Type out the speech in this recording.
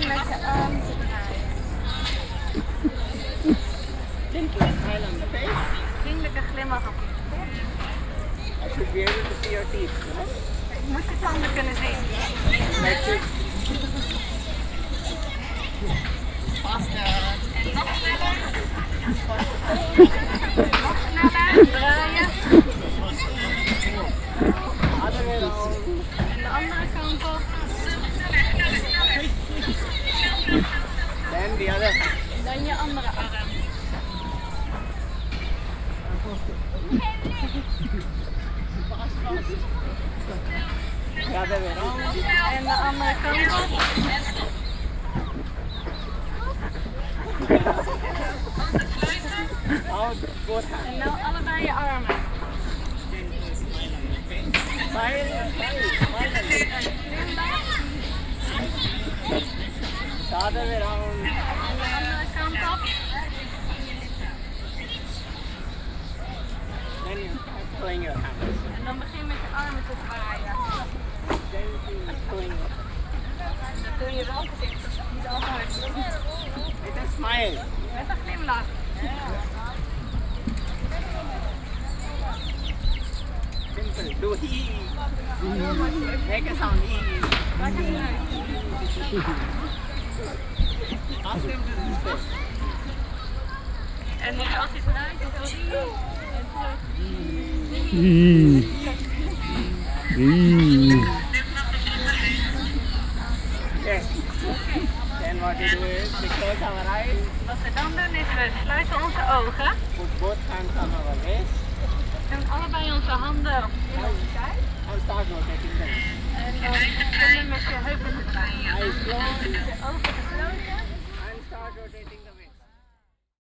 dan met je arm te draaien. Tinkeling Island, oké? Vriendelijke glimlach op je Als je weer doet, zie je het niet. Moet je tanden kunnen zien. Met je. Faster. En nog sneller. Nog sneller. Other way around. En de andere kant. En nou allebei je armen. Smile, smile, smile. a little. En glimlach. The other way around. En de andere kant op. your hands. En dan begin met je armen te zwaaien. Gently throwing your En dat doe je wel niet altijd. With a smile. Met een glimlach. Simple. Do he. Make a sound. He. Maak het. En als hij draait, dan en do is we Wat we dan doen is we sluiten onze ogen. on our waist, Doen allebei onze handen them. En je met je heupen